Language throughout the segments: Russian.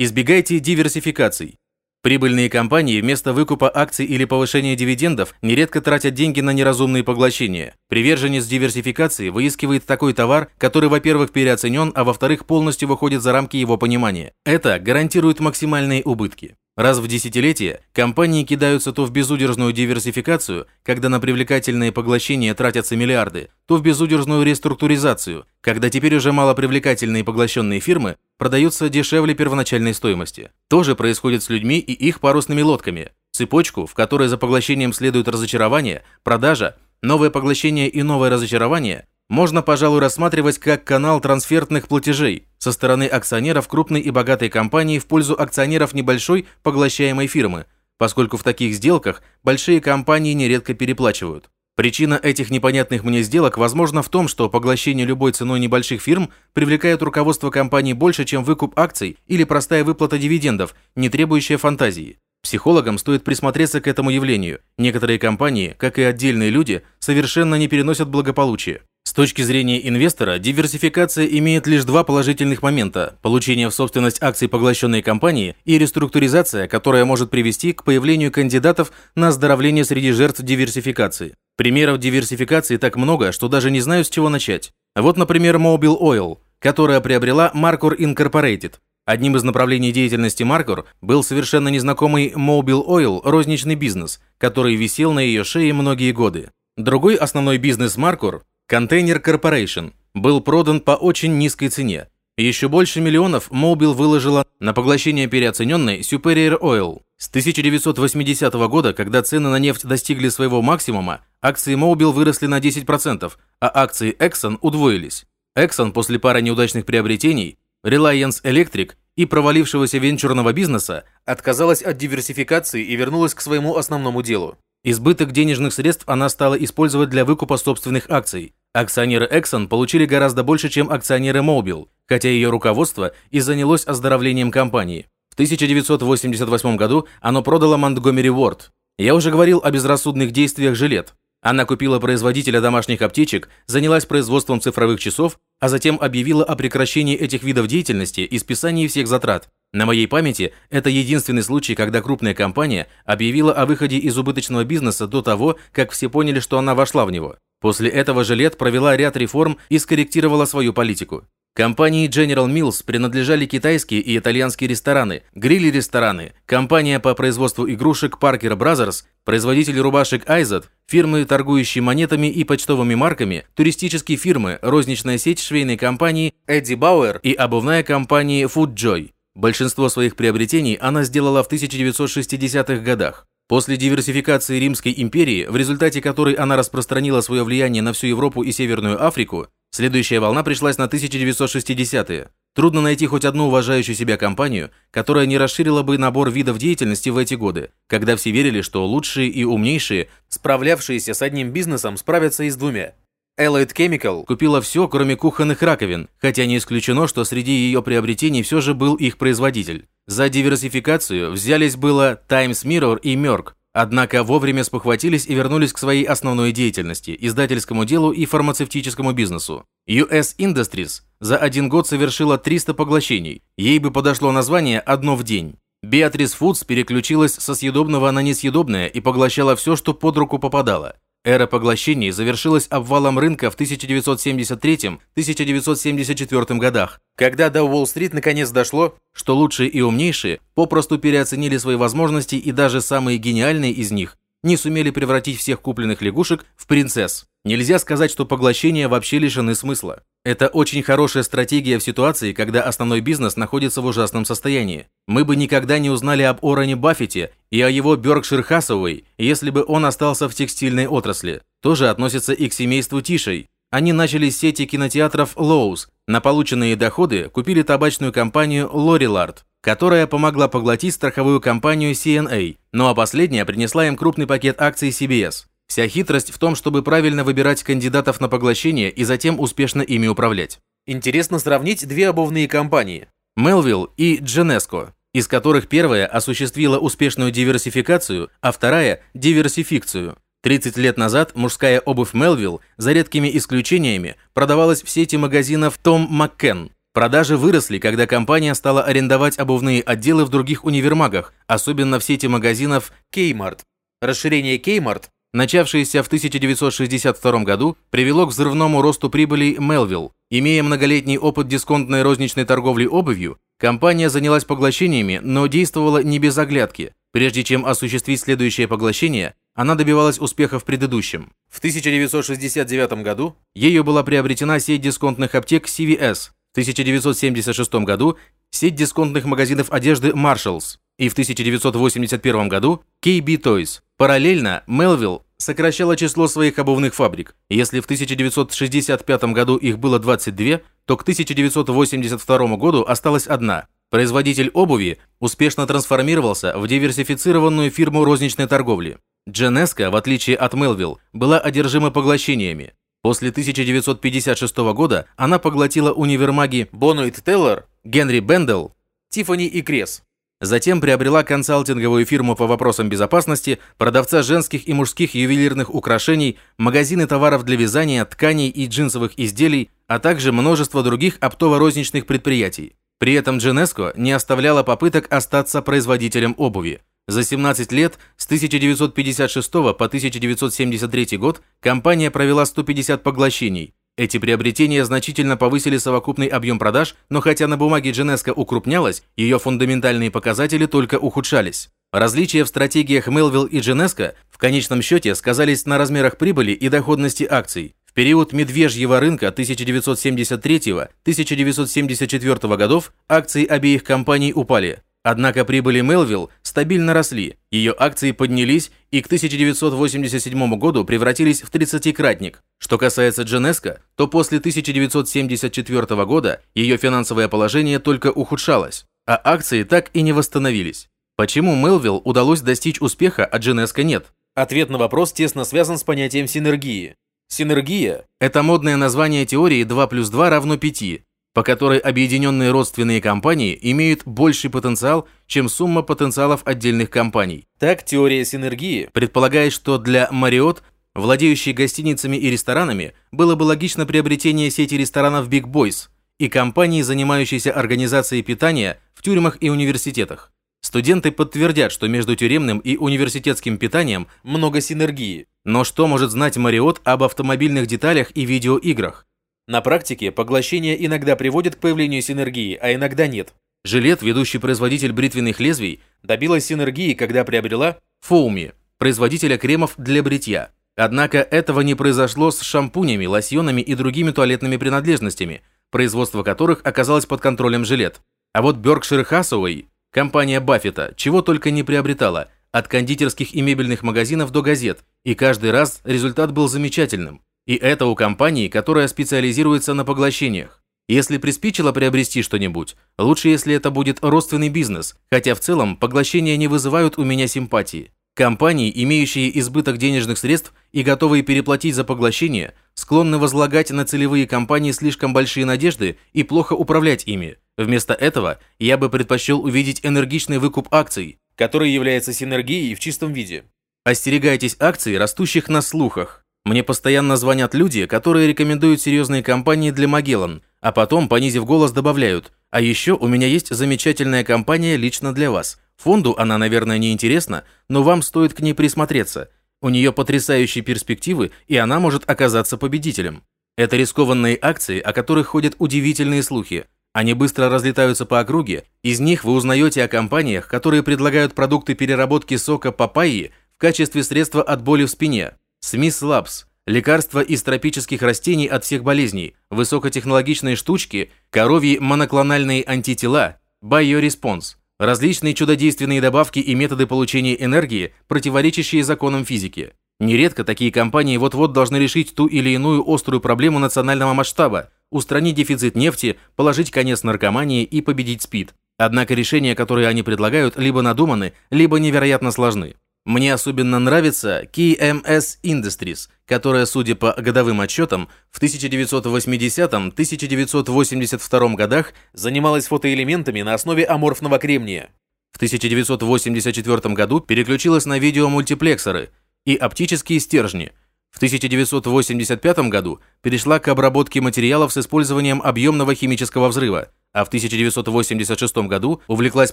Избегайте диверсификаций. Прибыльные компании вместо выкупа акций или повышения дивидендов нередко тратят деньги на неразумные поглощения. Приверженец диверсификации выискивает такой товар, который, во-первых, переоценен, а во-вторых, полностью выходит за рамки его понимания. Это гарантирует максимальные убытки. Раз в десятилетие компании кидаются то в безудержную диверсификацию, когда на привлекательные поглощения тратятся миллиарды, то в безудержную реструктуризацию, когда теперь уже малопривлекательные поглощенные фирмы продаются дешевле первоначальной стоимости. То же происходит с людьми и их парусными лодками. Цепочку, в которой за поглощением следует разочарование, продажа, новое поглощение и новое разочарование, можно, пожалуй, рассматривать как канал трансфертных платежей со стороны акционеров крупной и богатой компании в пользу акционеров небольшой поглощаемой фирмы, поскольку в таких сделках большие компании нередко переплачивают. Причина этих непонятных мне сделок возможно в том, что поглощение любой ценой небольших фирм привлекает руководство компании больше, чем выкуп акций или простая выплата дивидендов, не требующая фантазии. Психологам стоит присмотреться к этому явлению. Некоторые компании, как и отдельные люди, совершенно не переносят благополучие. С точки зрения инвестора, диверсификация имеет лишь два положительных момента – получение в собственность акций поглощенной компании и реструктуризация, которая может привести к появлению кандидатов на оздоровление среди жертв диверсификации. Примеров диверсификации так много, что даже не знаю, с чего начать. Вот, например, Mobil Oil, которая приобрела Marcor Incorporated. Одним из направлений деятельности Marcor был совершенно незнакомый Mobil Oil розничный бизнес, который висел на ее шее многие годы. Другой основной бизнес Marcor Контейнер Corporation был продан по очень низкой цене. Еще больше миллионов Mobil выложила на поглощение переоцененной Superior Oil. С 1980 года, когда цены на нефть достигли своего максимума, акции Mobil выросли на 10%, а акции Exxon удвоились. Exxon после пары неудачных приобретений, Reliance Electric и провалившегося венчурного бизнеса отказалась от диверсификации и вернулась к своему основному делу. Избыток денежных средств она стала использовать для выкупа собственных акций. Акционеры Exxon получили гораздо больше, чем акционеры Mobil, хотя ее руководство и занялось оздоровлением компании. В 1988 году оно продало Montgomery Ward. Я уже говорил о безрассудных действиях жилет. Она купила производителя домашних аптечек, занялась производством цифровых часов, а затем объявила о прекращении этих видов деятельности и списании всех затрат. На моей памяти это единственный случай, когда крупная компания объявила о выходе из убыточного бизнеса до того, как все поняли, что она вошла в него. После этого Жилет провела ряд реформ и скорректировала свою политику. Компании General Mills принадлежали китайские и итальянские рестораны, гриль-рестораны, компания по производству игрушек Parker Brothers, производители рубашек Айзет, фирмы, торгующие монетами и почтовыми марками, туристические фирмы, розничная сеть швейной компании Эдди Бауэр и обувная компания Food Joy. Большинство своих приобретений она сделала в 1960-х годах. После диверсификации Римской империи, в результате которой она распространила свое влияние на всю Европу и Северную Африку, следующая волна пришлась на 1960-е. Трудно найти хоть одну уважающую себя компанию, которая не расширила бы набор видов деятельности в эти годы, когда все верили, что лучшие и умнейшие, справлявшиеся с одним бизнесом, справятся и с двумя. Allied Chemical купила все, кроме кухонных раковин, хотя не исключено, что среди ее приобретений все же был их производитель. За диверсификацию взялись было Times Mirror и Merck, однако вовремя спохватились и вернулись к своей основной деятельности – издательскому делу и фармацевтическому бизнесу. US Industries за один год совершила 300 поглощений, ей бы подошло название «одно в день». Beatrice Foods переключилась со съедобного на несъедобное и поглощала все, что под руку попадало. Эра поглощений завершилась обвалом рынка в 1973-1974 годах, когда до Уолл-стрит наконец дошло, что лучшие и умнейшие попросту переоценили свои возможности и даже самые гениальные из них не сумели превратить всех купленных лягушек в принцесс. Нельзя сказать, что поглощения вообще лишены смысла. Это очень хорошая стратегия в ситуации, когда основной бизнес находится в ужасном состоянии. Мы бы никогда не узнали об Ороне Баффете и о его Бёркшир Хассауэй, если бы он остался в текстильной отрасли. Тоже относится и к семейству Тишей. Они начали с сети кинотеатров Lowe's. На полученные доходы купили табачную компанию Lorillard, которая помогла поглотить страховую компанию CNA, ну а последняя принесла им крупный пакет акций CBS. Вся хитрость в том, чтобы правильно выбирать кандидатов на поглощение и затем успешно ими управлять. Интересно сравнить две обувные компании – Melville и Genesco, из которых первая осуществила успешную диверсификацию, а вторая – диверсификцию. 30 лет назад мужская обувь Melville, за редкими исключениями, продавалась в сети магазинов Tom McCann. Продажи выросли, когда компания стала арендовать обувные отделы в других универмагах, особенно в сети магазинов Kmart. Расширение Kmart, начавшееся в 1962 году, привело к взрывному росту прибылей Melville. Имея многолетний опыт дисконтной розничной торговли обувью, компания занялась поглощениями, но действовала не без оглядки. Прежде чем осуществить следующее поглощение, она добивалась успеха в предыдущем. В 1969 году ею была приобретена сеть дисконтных аптек CVS, в 1976 году сеть дисконтных магазинов одежды Marshalls и в 1981 году KB Toys. Параллельно Melville сокращала число своих обувных фабрик. Если в 1965 году их было 22, то к 1982 году осталась одна. Производитель обуви успешно трансформировался в диверсифицированную фирму розничной торговли. Дженеско, в отличие от Melville, была одержима поглощениями. После 1956 года она поглотила универмаги Бонуит Теллер, Генри Бендел, Тиффани и Крес. Затем приобрела консалтинговую фирму по вопросам безопасности, продавца женских и мужских ювелирных украшений, магазины товаров для вязания, тканей и джинсовых изделий, а также множество других оптово-розничных предприятий. При этом Дженеско не оставляла попыток остаться производителем обуви. За 17 лет, с 1956 по 1973 год, компания провела 150 поглощений. Эти приобретения значительно повысили совокупный объем продаж, но хотя на бумаге Дженеско укрупнялась, ее фундаментальные показатели только ухудшались. Различия в стратегиях Melville и Дженеско в конечном счете сказались на размерах прибыли и доходности акций. В период медвежьего рынка 1973-1974 годов акции обеих компаний упали. Однако прибыли Melville стабильно росли, ее акции поднялись и к 1987 году превратились в 30-кратник. Что касается Дженеско, то после 1974 года ее финансовое положение только ухудшалось, а акции так и не восстановились. Почему Melville удалось достичь успеха, а Дженеско нет? Ответ на вопрос тесно связан с понятием синергии. Синергия – это модное название теории 2 плюс 2 равно 5, по которой объединенные родственные компании имеют больший потенциал, чем сумма потенциалов отдельных компаний. Так, теория синергии предполагает, что для Marriott, владеющей гостиницами и ресторанами, было бы логично приобретение сети ресторанов Big Boys и компании, занимающейся организацией питания в тюрьмах и университетах. Студенты подтвердят, что между тюремным и университетским питанием много синергии. Но что может знать Marriott об автомобильных деталях и видеоиграх? На практике поглощение иногда приводит к появлению синергии, а иногда нет. Жилет, ведущий производитель бритвенных лезвий, добилась синергии, когда приобрела Фоуми, производителя кремов для бритья. Однако этого не произошло с шампунями, лосьонами и другими туалетными принадлежностями, производство которых оказалось под контролем Жилет. А вот Berkshire Hathaway, компания Баффета, чего только не приобретала, от кондитерских и мебельных магазинов до газет, и каждый раз результат был замечательным. И это у компании, которая специализируется на поглощениях. Если приспичило приобрести что-нибудь, лучше, если это будет родственный бизнес, хотя в целом поглощения не вызывают у меня симпатии. Компании, имеющие избыток денежных средств и готовые переплатить за поглощение, склонны возлагать на целевые компании слишком большие надежды и плохо управлять ими. Вместо этого я бы предпочел увидеть энергичный выкуп акций, который является синергией в чистом виде. Остерегайтесь акций, растущих на слухах. Мне постоянно звонят люди, которые рекомендуют серьезные компании для Магеллан, а потом, понизив голос, добавляют «А еще у меня есть замечательная компания лично для вас. Фонду она, наверное, не интересна, но вам стоит к ней присмотреться. У нее потрясающие перспективы, и она может оказаться победителем». Это рискованные акции, о которых ходят удивительные слухи. Они быстро разлетаются по округе, из них вы узнаете о компаниях, которые предлагают продукты переработки сока папайи в качестве средства от боли в спине, Смис Labs – лекарства из тропических растений от всех болезней, высокотехнологичные штучки, коровьи моноклональные антитела, Bioresponse, различные чудодейственные добавки и методы получения энергии, противоречащие законам физики. Нередко такие компании вот-вот должны решить ту или иную острую проблему национального масштаба, устранить дефицит нефти, положить конец наркомании и победить СПИД. Однако решения, которые они предлагают, либо надуманы, либо невероятно сложны. Мне особенно нравится KMS Industries, которая, судя по годовым отчетам, в 1980-1982 годах занималась фотоэлементами на основе аморфного кремния. В 1984 году переключилась на видеомультиплексоры и оптические стержни. В 1985 году перешла к обработке материалов с использованием объемного химического взрыва, а в 1986 году увлеклась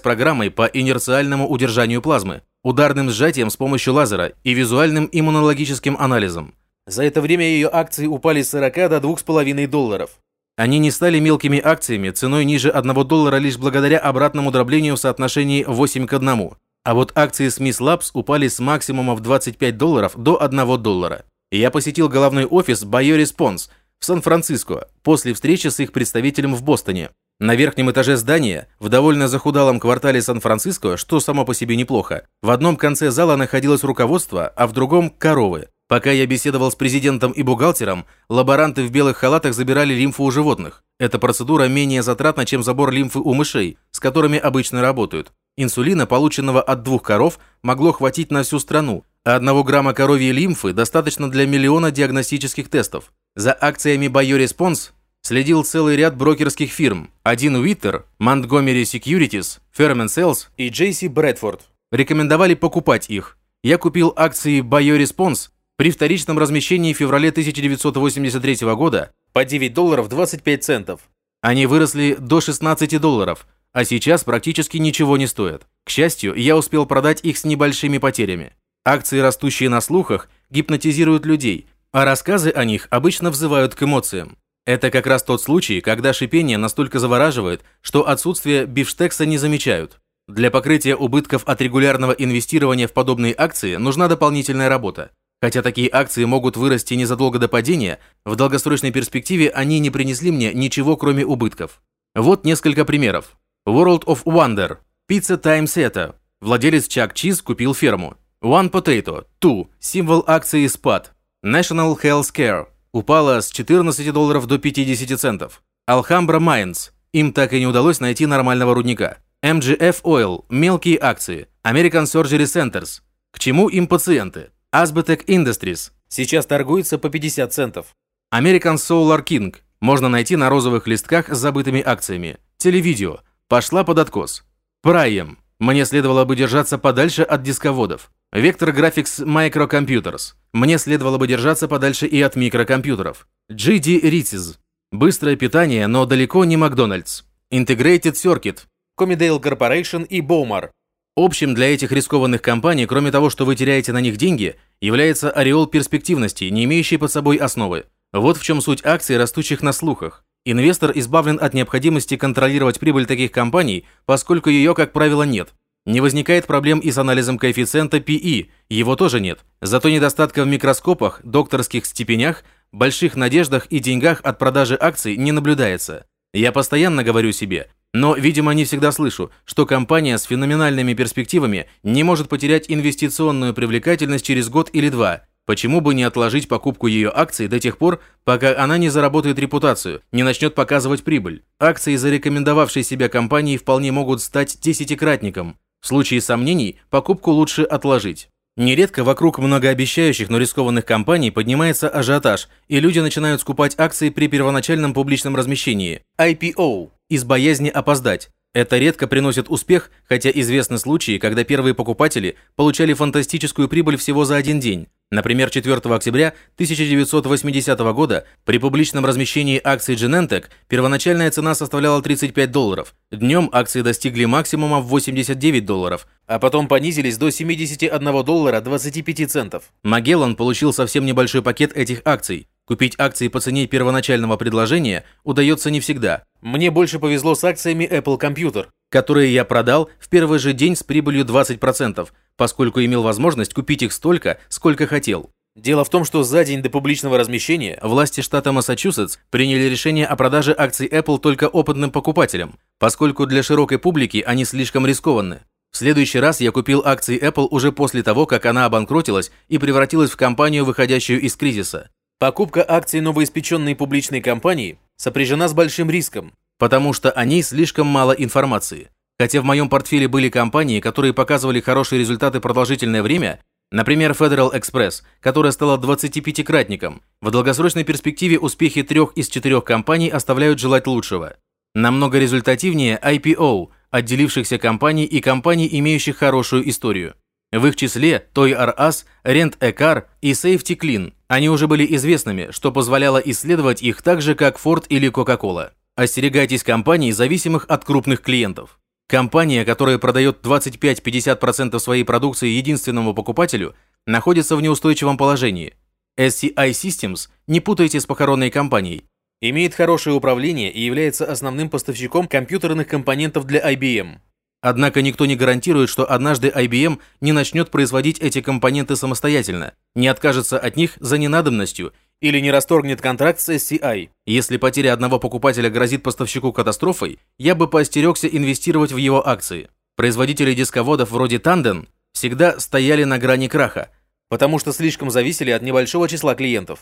программой по инерциальному удержанию плазмы, ударным сжатием с помощью лазера и визуальным иммунологическим анализом. За это время ее акции упали с 40 до 2,5 долларов. Они не стали мелкими акциями ценой ниже 1 доллара лишь благодаря обратному дроблению в соотношении 8 к 1. А вот акции Smith Labs упали с максимума в 25 долларов до 1 доллара. Я посетил головной офис BioResponse в Сан-Франциско после встречи с их представителем в Бостоне. На верхнем этаже здания, в довольно захудалом квартале Сан-Франциско, что само по себе неплохо, в одном конце зала находилось руководство, а в другом – коровы. Пока я беседовал с президентом и бухгалтером, лаборанты в белых халатах забирали лимфу у животных. Эта процедура менее затратна, чем забор лимфы у мышей, с которыми обычно работают. Инсулина, полученного от двух коров, могло хватить на всю страну, одного грамма коровьей лимфы достаточно для миллиона диагностических тестов. За акциями BioResponse следил целый ряд брокерских фирм. Один Уиттер, Montgomery Securities, Ferman Sales и JC Bradford. Рекомендовали покупать их. Я купил акции BioResponse при вторичном размещении в феврале 1983 года по 9 долларов 25 центов. Они выросли до 16 долларов, а сейчас практически ничего не стоят. К счастью, я успел продать их с небольшими потерями. Акции, растущие на слухах, гипнотизируют людей, а рассказы о них обычно взывают к эмоциям. Это как раз тот случай, когда шипение настолько завораживает, что отсутствие бифштекса не замечают. Для покрытия убытков от регулярного инвестирования в подобные акции нужна дополнительная работа. Хотя такие акции могут вырасти незадолго до падения, в долгосрочной перспективе они не принесли мне ничего, кроме убытков. Вот несколько примеров. World of Wonder. Pizza Time Seta. Владелец Chuck Cheese купил ферму. One Potato. Two. Символ акции спад. National Health Care упала с 14 долларов до 50 центов. Alhambra Mines, им так и не удалось найти нормального рудника. MGF Oil, мелкие акции. American Surgery Centers, к чему им пациенты. Asbetec Industries, сейчас торгуется по 50 центов. American Solar King, можно найти на розовых листках с забытыми акциями. Телевидео, пошла под откос. Prime, мне следовало бы держаться подальше от дисководов. Vector Graphics Microcomputers. Мне следовало бы держаться подальше и от микрокомпьютеров. GD Ritzes. Быстрое питание, но далеко не Макдональдс. Integrated Circuit. Comidale Corporation и Bowmar. Общим для этих рискованных компаний, кроме того, что вы теряете на них деньги, является ореол перспективности, не имеющий под собой основы. Вот в чем суть акций, растущих на слухах. Инвестор избавлен от необходимости контролировать прибыль таких компаний, поскольку ее, как правило, нет. Не возникает проблем и с анализом коэффициента PE, его тоже нет. Зато недостатка в микроскопах, докторских степенях, больших надеждах и деньгах от продажи акций не наблюдается. Я постоянно говорю себе, но, видимо, не всегда слышу, что компания с феноменальными перспективами не может потерять инвестиционную привлекательность через год или два. Почему бы не отложить покупку ее акций до тех пор, пока она не заработает репутацию, не начнет показывать прибыль? Акции, зарекомендовавшей себя компании, вполне могут стать десятикратником. В случае сомнений покупку лучше отложить. Нередко вокруг многообещающих, но рискованных компаний поднимается ажиотаж, и люди начинают скупать акции при первоначальном публичном размещении – IPO, из боязни опоздать. Это редко приносит успех, хотя известны случаи, когда первые покупатели получали фантастическую прибыль всего за один день. Например, 4 октября 1980 года при публичном размещении акций Genentech первоначальная цена составляла 35 долларов. Днем акции достигли максимума в 89 долларов, а потом понизились до 71 доллара 25 центов. Магеллан получил совсем небольшой пакет этих акций. Купить акции по цене первоначального предложения удается не всегда. Мне больше повезло с акциями Apple Computer, которые я продал в первый же день с прибылью 20%, поскольку имел возможность купить их столько, сколько хотел. Дело в том, что за день до публичного размещения власти штата Массачусетс приняли решение о продаже акций Apple только опытным покупателям, поскольку для широкой публики они слишком рискованны. В следующий раз я купил акции Apple уже после того, как она обанкротилась и превратилась в компанию, выходящую из кризиса. Покупка акций новоиспеченной публичной компании сопряжена с большим риском, потому что о ней слишком мало информации. Хотя в моем портфеле были компании, которые показывали хорошие результаты продолжительное время, например, Federal Express, которая стала 25-кратником, в долгосрочной перспективе успехи трех из четырех компаний оставляют желать лучшего. Намного результативнее IPO, отделившихся компаний и компаний, имеющих хорошую историю. В их числе Toy R Us, Rent a и Safety Clean. Они уже были известными, что позволяло исследовать их так же, как Ford или Coca-Cola. Остерегайтесь компаний, зависимых от крупных клиентов. Компания, которая продает 25-50% своей продукции единственному покупателю, находится в неустойчивом положении. SCI Systems, не путайте с похоронной компанией, имеет хорошее управление и является основным поставщиком компьютерных компонентов для IBM. Однако никто не гарантирует, что однажды IBM не начнет производить эти компоненты самостоятельно, не откажется от них за ненадобностью или не расторгнет контракт с SCI. Если потеря одного покупателя грозит поставщику катастрофой, я бы поостерегся инвестировать в его акции. Производители дисководов вроде Tandem всегда стояли на грани краха, потому что слишком зависели от небольшого числа клиентов.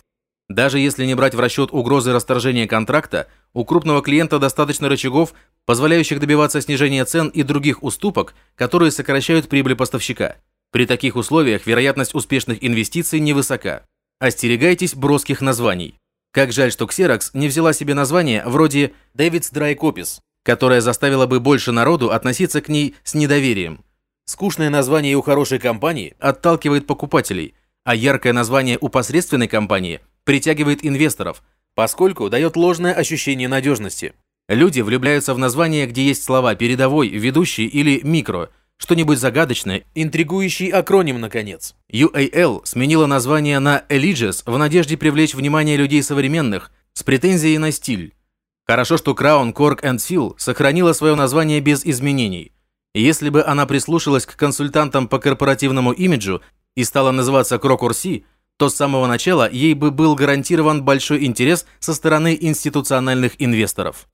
Даже если не брать в расчет угрозы расторжения контракта, у крупного клиента достаточно рычагов, позволяющих добиваться снижения цен и других уступок, которые сокращают прибыль поставщика. При таких условиях вероятность успешных инвестиций невысока. Остерегайтесь броских названий. Как жаль, что Xerox не взяла себе название вроде David's Dry Copies, которое заставило бы больше народу относиться к ней с недоверием. Скучное название у хорошей компании отталкивает покупателей, а яркое название у посредственной компании притягивает инвесторов, поскольку дает ложное ощущение надежности. Люди влюбляются в названия, где есть слова «передовой», «ведущий» или «микро», что-нибудь загадочное, интригующий акроним, наконец. UAL сменила название на Eligious в надежде привлечь внимание людей современных с претензией на стиль. Хорошо, что Crown, Cork and Seal сохранила свое название без изменений. Если бы она прислушалась к консультантам по корпоративному имиджу и стала называться Крокурси, то с самого начала ей бы был гарантирован большой интерес со стороны институциональных инвесторов.